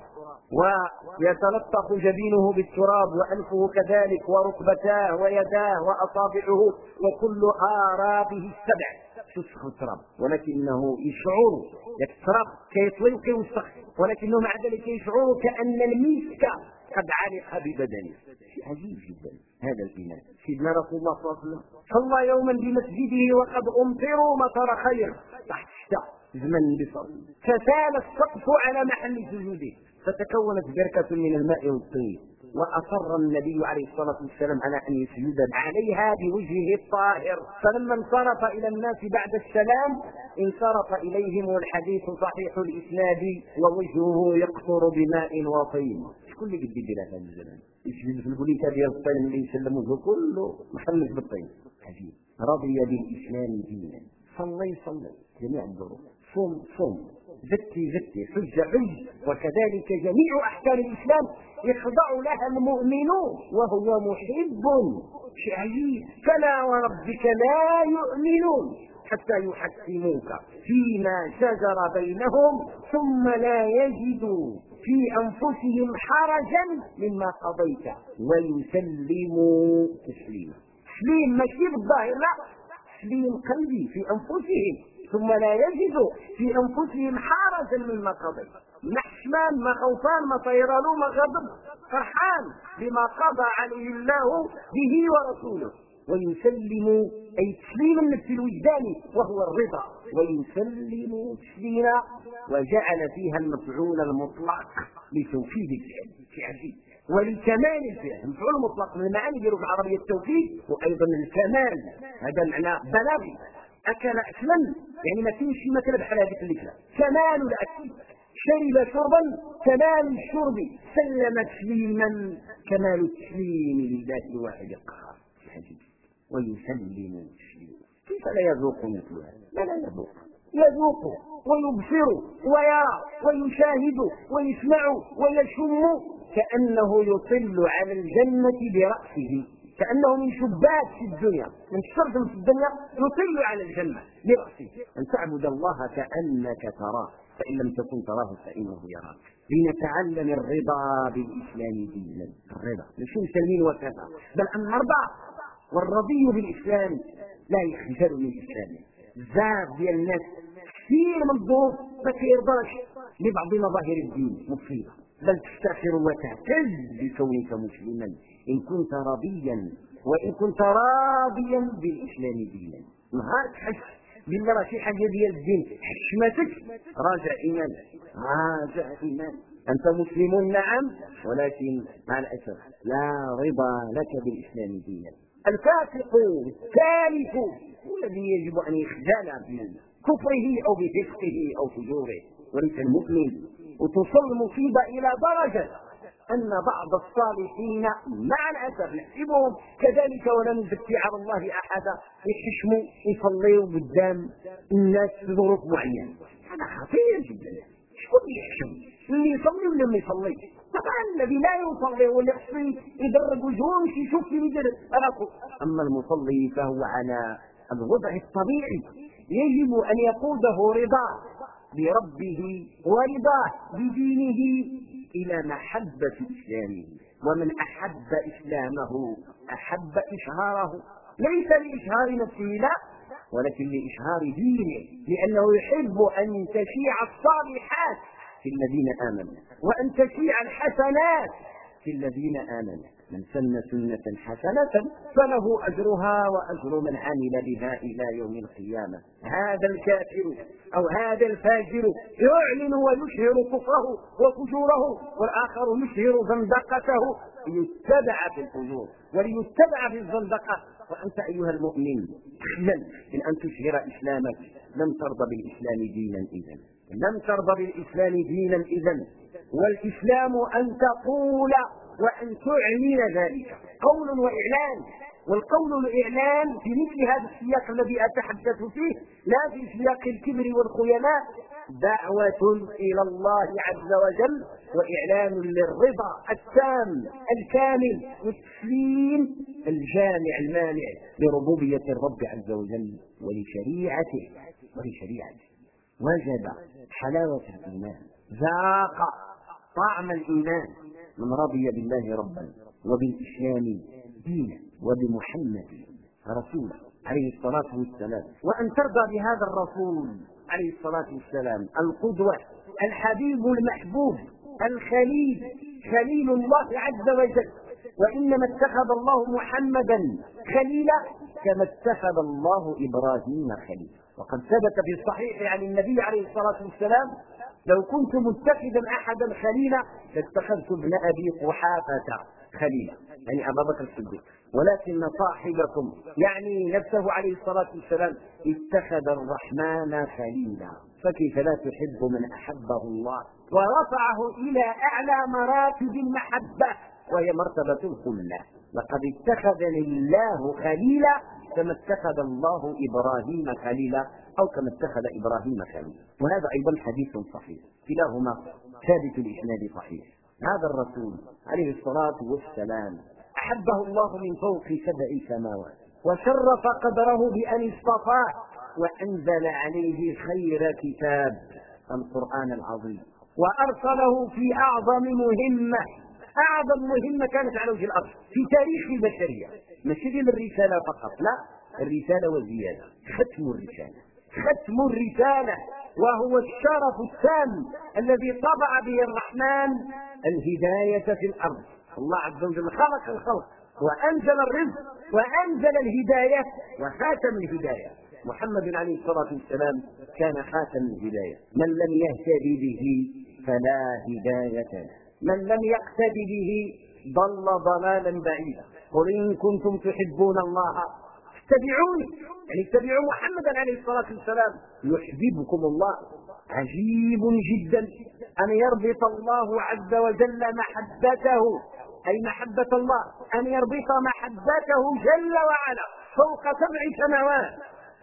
ويتلطخ جبينه بالتراب وانفه كذلك وركبتاه ويداه وأصابعه وكل آرابه السبع. تسخ التراب ولكنه يشعر التراب كيطوي وكيوسخ ولكنه مع ذلك يشعر كأن المسك قد علق ببدنه. شيء عجيب جدا هذا الإيمان. سيدنا رسول الله صلى الله عليه وسلم صلى يوما بمسجده وقد أمطروا مطر خير. تحت الشتاء زمن بصر. فسال السقف على محل سجوده فتكونت بركة من الماء والطين وأصر النبي عليه الصلاة والسلام على أن يسجد عليها بوجهه الطاهر. فلما انصرف إلى الناس بعد السلام انصرف إليهم والحديث صحيح الإسناد ووجهه يقطر بماء وطين. شكون اللي قد يدير هذا الزمان؟ يسجد في البوليكا ديال الطين اللي يسلم وجهه كله محمد بالطين. عجيب رضي بالإسلام دينا. صلي صلي. جميع الظروف صم صم زكي زكي حج حج وكذلك جميع أحكام الإسلام يخضع لها المؤمن وهو محب شيء عجيب فلا وربك لا يؤمنون حتى يحكموك فيما شجر بينهم ثم لا يجدوا في أنفسهم حرجا مما قضيت. ويسلموا تسليما. تسليم ماشي بالظاهر لا. تسليم قلبي في أنفسهم. ثم لا يجدوا في أنفسهم حرجا مما قضي ما حشمان ما خوفان ما طيران ما غضب. فرحان بما قضى عليه الله به ورسوله. ويسلم أي تسليم النفس الوجداني وهو الرضا. ويسلم تسليما وجعل فيها المفعول المطلق لتوكيد الفعل ولكمال الفعل. المفعول المطلق من المعاني ديالو في العربيه التوكيد وأيضا الكمال. هذا معنى بلاغي. أكل اكلا. يعني ما فيش شي مثل بحال هذيك الاكله كمال الأكل. شرب شربا. كمال الشرب. سلم تسليما. كمال التسليم لله الواحد القهار ويسلم تسليما كيف لا يذوق مثل هذا؟ لا لا يذوق. يذوق ويبصر ويرى ويشاهد ويسمع ويشم. كأنه يطل على الجنة برأسه. كأنه من شباك في الدنيا من شرط في الدنيا يطل على الجنة. برأسه أن تعبد الله كأنك تراه فإن لم تكن تراه فإنه يراك. لنتعلم الرضا بالإسلام دينا. الرضا. مش مسلمين وكذا بل أن نرضى. والرضي بالإسلام لا يخجل من الإسلام زاد ديال الناس. كثير من الظروف ما كيرضاش لبعض مظاهر الدين. مصيبة. بل تفتخر وتعتز بكونك مسلما. إن كنت رضيا وإن كنت راضيا بالإسلام دينا. نهار تحس بالله راه شي حاجة ديال الدين حشمتك. راجع إيمان راجع إيمان. أنت مسلم؟ نعم ولكن مع الأسف لا رضا لك بالإسلام دينا. الفاسق الثالث هو الذي يجب أن يخجل بكفره أو بفسقه أو فجوره. وليس المؤمن وتصل المصيبه إلى درجة أن بعض الصالحين مع الأسف نحسبهم كذلك ولا نزكي على الله أحدا. يحشموا يصليوا قدام الناس في ظروف معينة. هذا خطير جدا. شكون يحشم اللي يصلي ولا ما يصليش. طبعا الذي لا يصلي اللي خصو يدرب وجهه ويمشي يشوف في يدير أما المصلي فهو على الوضع الطبيعي. يجب أن يقوده رضاه بربه ورضاه بدينه إلى محبة إسلامه. ومن أحب إسلامه أحب إشهاره. ليس لإشهار نفسه لا. ولكن لإشهار دينه. لأنه يحب أن تشيع الصالحات في الذين آمنوا. وأن تشيع الحسنات في الذين آمنوا. من سن سنة حسنة فله أجرها وأجر من عمل بها إلى يوم القيامة. هذا الكافر أو هذا الفاجر يعلن ويشهر كفره وفجوره والآخر يشهر زندقته. ليتبع في الفجور وليتبع في الزندقة. وأنت أيها المؤمن اخجل من أن تشهر إسلامك لم ترضى بالإسلام دينا إذا لم ترضى بالإسلام دينا إذا والإسلام أن تقول وأن تعلن ذلك. قول وإعلان. والقول الإعلان في مثل هذا السياق الذي أتحدث فيه لا في سياق الكبر والخيلاء دعوة إلى الله عز وجل وإعلان للرضا التام الكامل والتسليم الجامع المانع لربوبية الرب عز وجل ولشريعته ولشريعته. وجد حلاوة الإيمان. ذاق طعم الإيمان. من رضي بالله ربا وبالإسلام دينا وبمحمد رسولا عليه الصلاة والسلام. وأن ترضى بهذا الرسول عليه الصلاة والسلام القدوة الحبيب المحبوب الخليل خليل الله عز وجل. وإنما اتخذ الله محمدا خليلا كما اتخذ الله إبراهيم خليلا. وقد ثبت في الصحيح عن النبي عليه الصلاة والسلام لو كنت متخذا أحدا خليلا لاتخذت ابن أبي قحافة خليلا يعني أبا بكر الصديق. ولكن صاحبكم يعني نفسه عليه الصلاة والسلام اتخذ الرحمن خليلا. فكيف لا تحب من أحبه الله؟ ورفعه إلى أعلى مراتب المحبة وهي مرتبة الخلة. لقد اتخذني الله خليلا كما اتخذ الله إبراهيم خليلا. أو كما اتخذ إبراهيم خليلا. وهذا أيضا حديث صحيح. كلاهما ثابت الإسناد صحيح. هذا الرسول عليه الصلاة والسلام أحبه الله من فوق سبع سماوات وشرف قدره بأن اصطفاه وأنزل عليه خير كتاب القرآن العظيم. وأرسله في أعظم مهمة أعظم مهمة كانت على وجه الأرض في تاريخ البشرية. ماشي ديال الرسالة فقط لا. الرسالة وزياده ختم الرسالة. ختم الرسالة وهو الشرف التام الذي طبع به الرحمن الهداية في الأرض. الله عز وجل خلق الخلق وأنزل الرزق وأنزل الهداية وخاتم الهداية. محمد عليه الصلاة والسلام كان خاتم الهداية. من لم يهتدي به فلا هداية له. من لم يقتد به ضل ضلالا بعيدا. قل إن كنتم تحبون الله اتبعوني. يعني اتبعوا محمدا عليه الصلاة والسلام. يحببكم الله. عجيب جدا. أن يربط الله عز وجل محبته. أي محبة الله. أن يربط محبته جل وعلا. فوق سبع سماوات.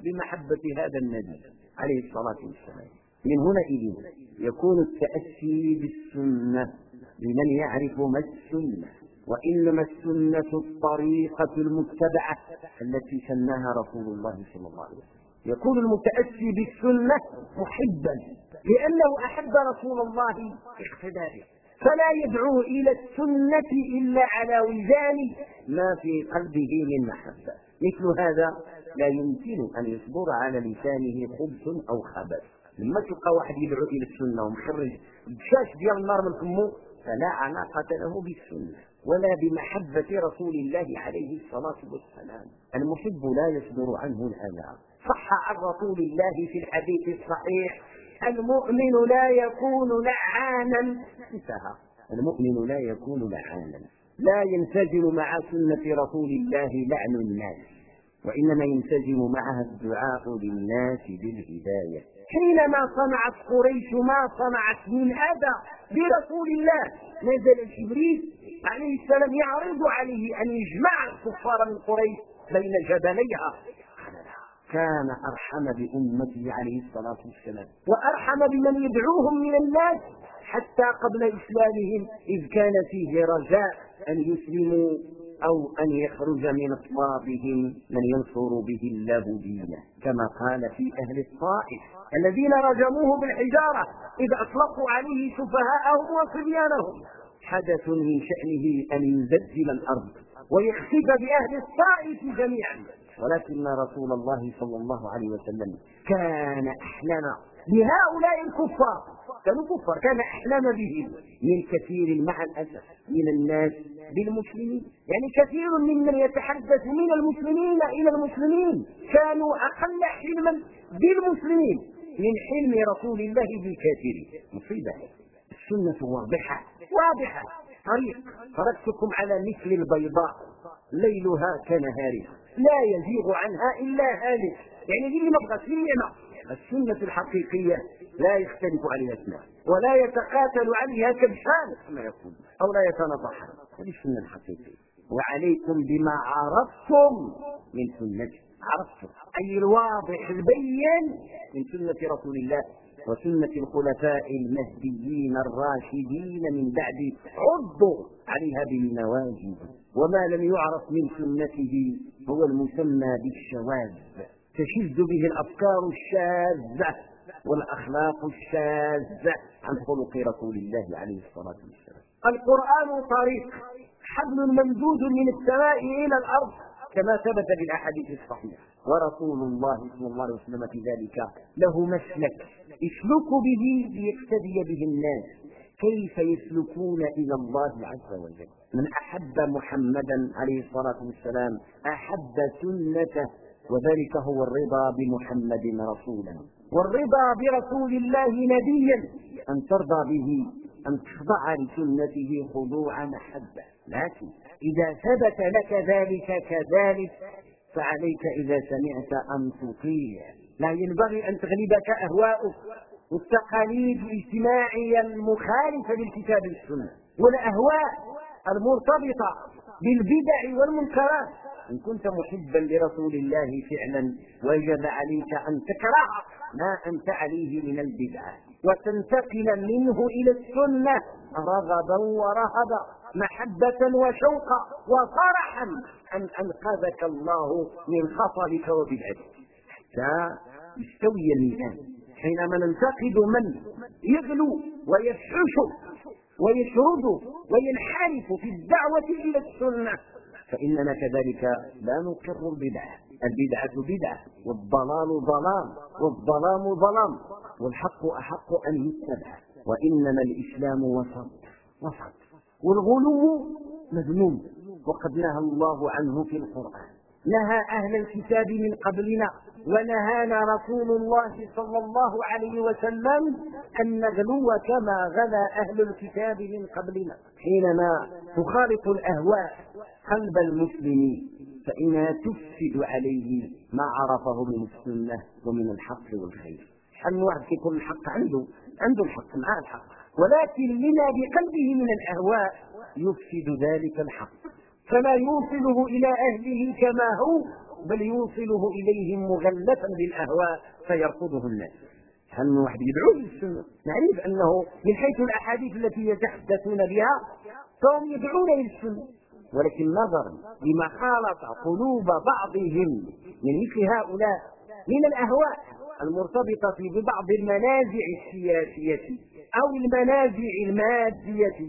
بمحبة هذا النبي عليه الصلاة والسلام. من هنا إذن يكون التأسي بالسنة. لمن يعرف ما السنة. وإنما السنة الطريقة المتبعة التي سناها رسول الله صلى الله عليه وسلم. يكون المتأسي بالسنة محبا لأنه أحب رسول الله اقتداء. فلا يدعو إلى السنة إلا على وزان ما في قلبه من محبة. مثل هذا لا يمكن أن يصبر على لسانه خبث أو خبث. لما تلقى واحد يدعو إلى السنة ومخرج بشاش ديال النار من فمه فلا علاقة له بالسنة. ولا بمحبة رسول الله عليه الصلاة والسلام. المحب لا يصدر عنه الأذى صح عن رسول الله في الحديث الصحيح. المؤمن لا يكون لعانا. انتهى. المؤمن لا يكون لعانا. لا ينسجم مع سنة رسول الله لعن الناس. وإنما ينسجم معها الدعاء للناس بالهداية. حينما صنعت قريش ما صنعت من أذى برسول الله. نزل جبريل عليه السلام يعرض عليه أن يجمع الكفار من قريش بين جبليها. كان أرحم بأمته عليه الصلاة والسلام وأرحم بمن يدعوهم من الناس حتى قبل إسلامهم إذ كان فيه رجاء أن يسلموا أو أن يخرج من أصلابهم من ينصر به الله دينه كما قال في أهل الطائف الذين رجموه بالحجارة إذ أطلقوا عليه سفهاءهم وصبيانهم. حدث من شأنه أن يزلزل الأرض ويخسف بأهل الطائف جميعا. ولكن رسول الله صلى الله عليه وسلم كان أحلم بهؤلاء الكفار كانوا كفار كان أحلم بهم من كثير مع الأسف من الناس بالمسلمين. يعني كثير ممن يتحدث من المسلمين إلى المسلمين. كانوا أقل حلما بالمسلمين من حلم رسول الله بالكافرين. مصيبة. السنة واضحة. واضحة. طريق تركتكم على مثل البيضاء ليلها كنهارها. لا يزيغ عنها إلا هالك. يعني دي اللي ما بغت السنة الحقيقية لا يختلف عليها اثنان ولا يتقاتل عليها كبشان كما يقول أو لا يتناطحان هذه السنة الحقيقية. وعليكم بما عرفتم من سنته عرفتم. أي الواضح البين من سنة رسول الله وسنة الخلفاء المهديين الراشدين من بعد عضوا عليها بالنواجذ وما لم يعرف من سنته هو المسمى بالشواذ تشذ به الأفكار الشاذة والأخلاق الشاذة عن خلق رسول الله عليه الصلاة والسلام. القرآن طريق حبل ممدود من السماء إلى الأرض كما ثبت في الأحاديث الصحيحة. ورسول الله صلى الله عليه وسلم في ذلك. له مسلك. يسلك به ليقتدي به الناس. كيف يسلكون إلى الله عز وجل؟ من أحب محمدا عليه الصلاة والسلام أحب سنته. وذلك هو الرضا بمحمد رسولا. والرضا برسول الله نبيا. أن ترضى به أن تخضع لسنته خضوع محبة لكن إذا ثبت لك ذلك كذلك فعليك إذا سمعت أن تطيع. لا ينبغي أن تغلبك أهواؤك والتقاليد الاجتماعية المخالفة للكتاب والسنة والأهواء المرتبطة بالبدع والمنكرات. إن كنت محبا لرسول الله فعلا وجب عليك أن تكره ما أنت عليه من البدعة وتنتقل منه إلى السنة. رغبا ورهبا محبة وشوقا وفرحا. أن أنقذك الله من خطرك وبدعتك حتى يستوي الميزان. حينما ننتقد من يغلو ويفحش ويشرد وينحرف في الدعوة إلى السنة فإننا كذلك لا نقر البدعة البدعة بدعة والضلال ضلال والظلام ظلام والحق أحق أن يتبع. وإنما الإسلام وسط وسط. والغلو مذموم. وقد نهى الله عنه في القرآن. نهى أهل الكتاب من قبلنا ونهانا رسول الله صلى الله عليه وسلم أن نغلو كما غلا أهل الكتاب من قبلنا. حينما تخالط الأهواء قلب المسلم فإنها تفسد عليه ما عرفه من السنة ومن الحق والخير. أن واحد يكون الحق عنده عنده الحق معاه الحق. ولكن لما بقلبه من الأهواء يفسد ذلك الحق. فلا يوصله إلى أهله كما هو بل يوصله إليهم مغلفا بالأهواء فيرفضه الناس. هم واحد يدعو للسنة؟ نعرف أنه من حيث الأحاديث التي يتحدثون بها فهم يدعون للسنة. ولكن نظرا لما خالط قلوب بعضهم من مثل هؤلاء من الأهواء المرتبطة ببعض المنازع السياسية أو المنازع المادية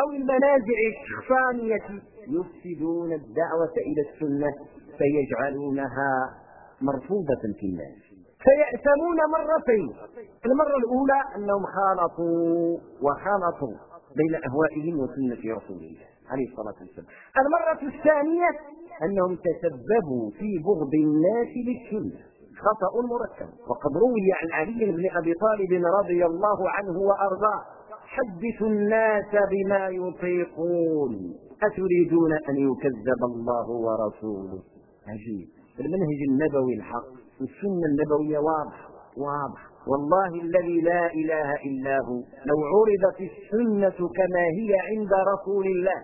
أو المنازع الشخصانية يفسدون الدعوة إلى السنة فيجعلونها مرفوضة في الناس فيأثمون مرتين. المرة الأولى أنهم خالطوا وخلطوا بين أهوائهم وسنة رسول الله عليه الصلاة والسلام. المرة الثانية أنهم تسببوا في بغض الناس للسنة. خطأ مركب وقد روي عن علي بن أبي طالب رضي الله عنه وأرضاه حدثوا الناس بما يطيقون. أتريدون أن يكذب الله ورسوله؟ عجيب. المنهج النبوي الحق السنة النبوية واضحة واضحة. والله الذي لا إله إلا هو. لو عرضت السنة كما هي عند رسول الله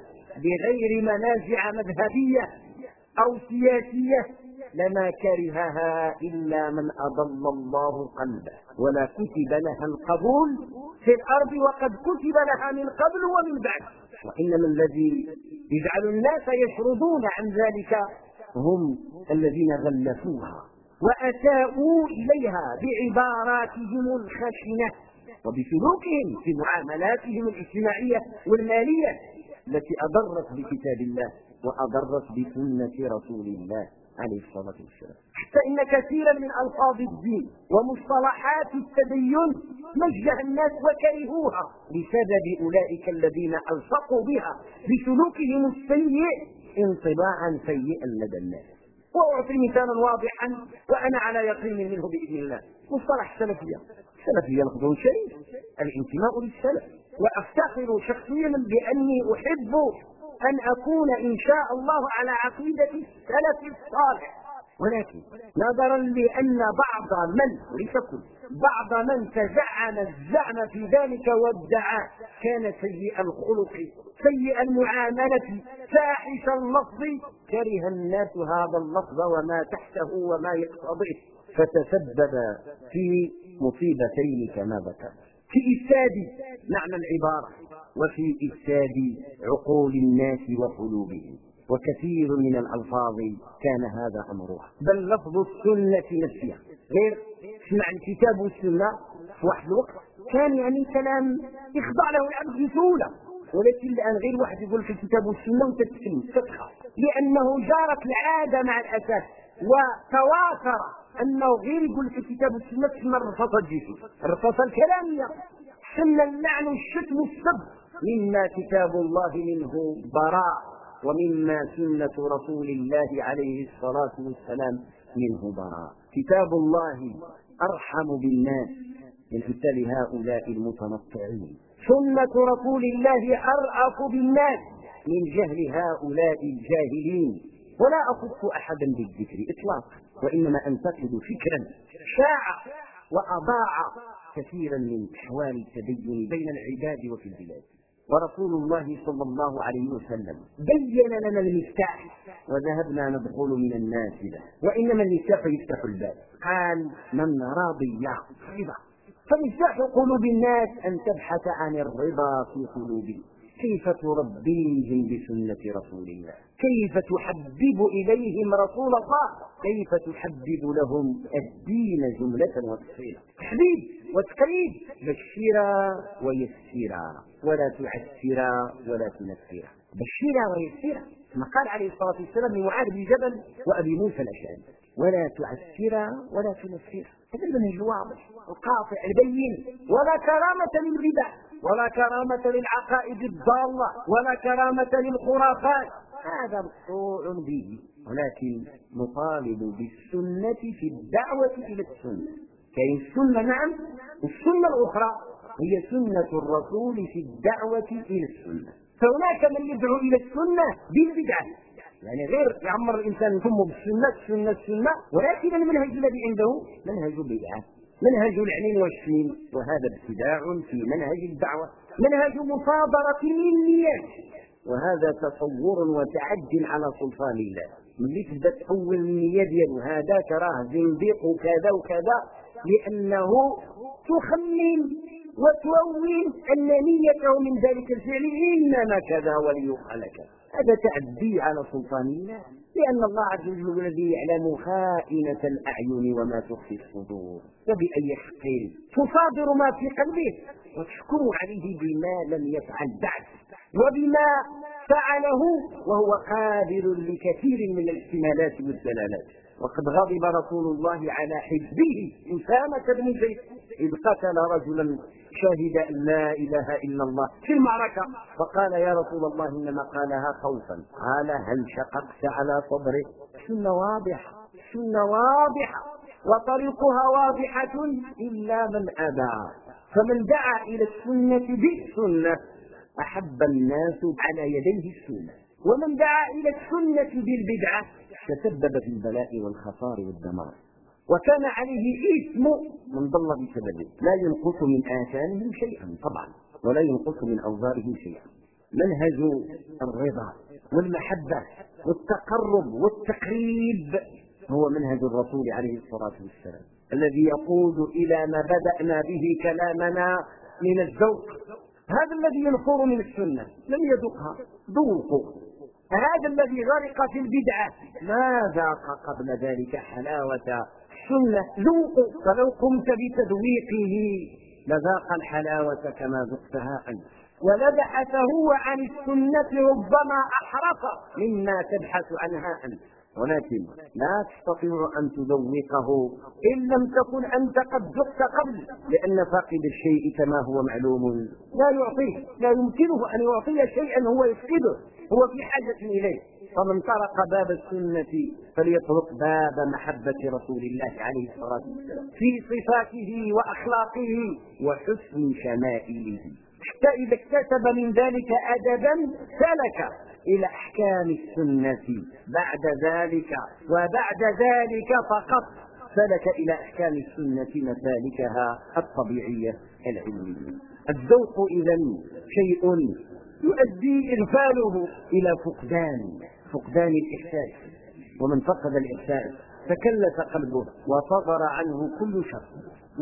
بغير منازع مذهبية أو سياسية لما كرهها إلا من أضل الله قلبه. ولا كتب لها القبول في الأرض وقد كتب لها من قبل ومن بعد. وإنما الذي يجعل الناس يشردون عن ذلك هم الذين غلفوها وأساءوا إليها بعباراتهم الخشنة وبسلوكهم في معاملاتهم الاجتماعية والمالية التي أضرت بكتاب الله وأضرت بسنة رسول الله. عليه الصلاة والسلام. حتى إن كثيرا من ألفاظ الدين ومصطلحات التدين مجه الناس وكرهوها بسبب أولئك الذين ألصقوا بها بسلوكهم السيء انطباعا سيئا لدى الناس. وأعطي مثالا واضحا وأنا على يقين منه بإذن الله. مصطلح السلفية السلفية لفظ شريف. الانتماء للسلف. وأفتخر شخصيا بأني أحب أن أكون إن شاء الله على عقيدة السلف الصالح. ولكن نظرا لأن بعض من ليس كل بعض من تزعم الزعم في ذلك وادعى كان سيء الخلق سيء المعاملة فاحش اللفظ. كره الناس هذا اللفظ وما تحته وما يقتضيه. فتسبب في مصيبتين كما ذكرت. في إفساد معنى العبارة. وفي إفساد عقول الناس وقلوبهم وكثير من الألفاظ كان هذا أمرها. بل لفظ السنة نفسها. غير اسمع الكتاب والسنة في واحد الوقت كان يعني كلام يخضع له العبد بسهولة. ولكن الآن غير واحد يقول في الكتاب والسنة وأنت تتكلم تتخاف لأنه جارت العادة مع الأسف وتواتر أنه غير يقول في الكتاب والسنة تسمى الرصاصة الجيشي الرصاصة الكلامية. سمى اللعن والشتم والسب. مما كتاب الله منه براء ومما سنة رسول الله عليه الصلاة والسلام منه براء. كتاب الله أرحم بالناس من مثل هؤلاء المتنطعين سنة رسول الله أرأف بالناس من جهل هؤلاء الجاهلين. ولا أخص أحدا بالذكر إطلاقا وإنما أنتقد فكرا. شاع وأضاع كثيرا من أحوال التدين بين العباد وفي البلاد. ورسول الله صلى الله عليه وسلم. بين لنا المفتاح. وذهبنا ندخل من الناس له. وإنما المفتاح يفتح الباب. قال من رضي رضا فمفتاح قلوب الناس أن تبحث عن الرضا في قلوبهم. كيف تربيهم بسنة رسول الله؟ كيف تحبب إليهم رسول الله؟ كيف تحبب لهم الدين جملة وتفصيلا؟ تحبيب وتقريب بشرا ويسرا. ولا تعسرا ولا تنفرا. بشرا ويسرا. كما قال عليه الصلاة والسلام لمعاذ بن جبل وأبي موسى الأشعري. ولا تعسرا ولا تنفرا. هذا المنهج الواضح القاطع البين. ولا كرامة للبدع ولا كرامة للعقائد الضالة ولا كرامة للخرافات. هذا مقطوع به ولكن نطالب بالسنة في الدعوة إلى السنة. كاين السنة نعم السنة الأخرى هي سنة الرسول في الدعوة إلى السنة. فهناك من يدعو إلى السنة بالبدعة. يعني غير يعمر الإنسان فمه بالسنة السنة السنة ولكن المنهج الذي عنده منهج بدعة. منهج العنين والشين وهذا ابتداع في منهج الدعوة منهج مصادرة للنيات وهذا تصور وتعد على سلطان الله. ملي تبدا تحول النيه ديالو هذاك راه زنديق وكذا وكذا لأنه تخمن وتؤول أن نيته من ذلك الفعل إنما كذا وليقال كذا. هذا تعدي على سلطان الله. لأن الله عز وجل هو الذي يعلم خائنة الأعين وما تخفي الصدور وبأي حق تصادر ما في قلبه وتحكم عليه بما لم يفعل بعد وبما فعله وهو قابل لكثير من الاحتمالات والدلالات. وقد غضب رسول الله على حزبه أسامة بن زيد إذ قتل رجلا شهد أن لا إله إلا الله في المعركة. فقال يا رسول الله إنما قالها خوفا. قال هل شققت على صدره سنة واضحة. سنة واضحة. وطريقها واضحة إلا من أبى. فمن دعا إلى السنة بالسنة. أحب الناس على يديه السنة. ومن دعا إلى السنة بالبدعة تسبب في البلاء والخطار والدمار. وكان عليه إثم من ضل بسببه لا ينقص من آثامهم شيئا طبعا ولا ينقص من أوزارهم شيئا. منهج الرضا والمحبة والتقرب والتقريب هو منهج الرسول عليه الصلاة والسلام الذي يقود إلى ما بدأنا به كلامنا من الذوق. هذا الذي ينفر من السنة لم يذقها ذوقوا هذا الذي غرق في البدعة. ما ذاق قبل ذلك حلاوة السنة ذوقوا فلو قمت بتذويقه لذاق الحلاوة كما ذقتها أنت. ولبحث هو عن السنة ربما أحرص مما تبحث عنها أنت. ولكن لا تستطيع أن تذوقه إن لم تكن أنت قد ذقت قبل لأن فاقد الشيء كما هو معلوم. لا يعطيه لا يمكنه أن يعطي شيئا هو يفقده هو في حاجة إليه. فمن طرق باب السنة فليطرق باب محبة رسول الله عليه الصلاة والسلام في صفاته وأخلاقه وحسن شمائله. حتى إذا اكتسب من ذلك أدبا سلك إلى أحكام السنة. بعد ذلك وبعد ذلك فقط سلك إلى أحكام السنة مسالكها الطبيعية العلمية. الذوق إذا شيء يؤدي إغفاله إلى فقدان. فقدان الإحساس ومن فقد الإحساس تكلف قلبه وصدر عنه كل شر.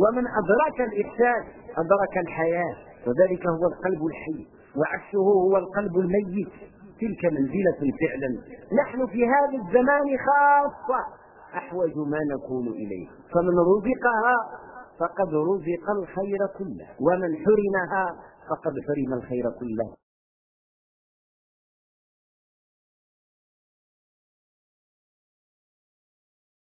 ومن أدرك الإحساس أدرك الحياة وذلك هو القلب الحي وعكسه هو القلب الميت. تلك منزلة فعلا نحن في هذا الزمان خاصة أحوج ما نكون إليه. فمن رزقها فقد رزق الخير كله ومن حرمها فقد حرم الخير كله.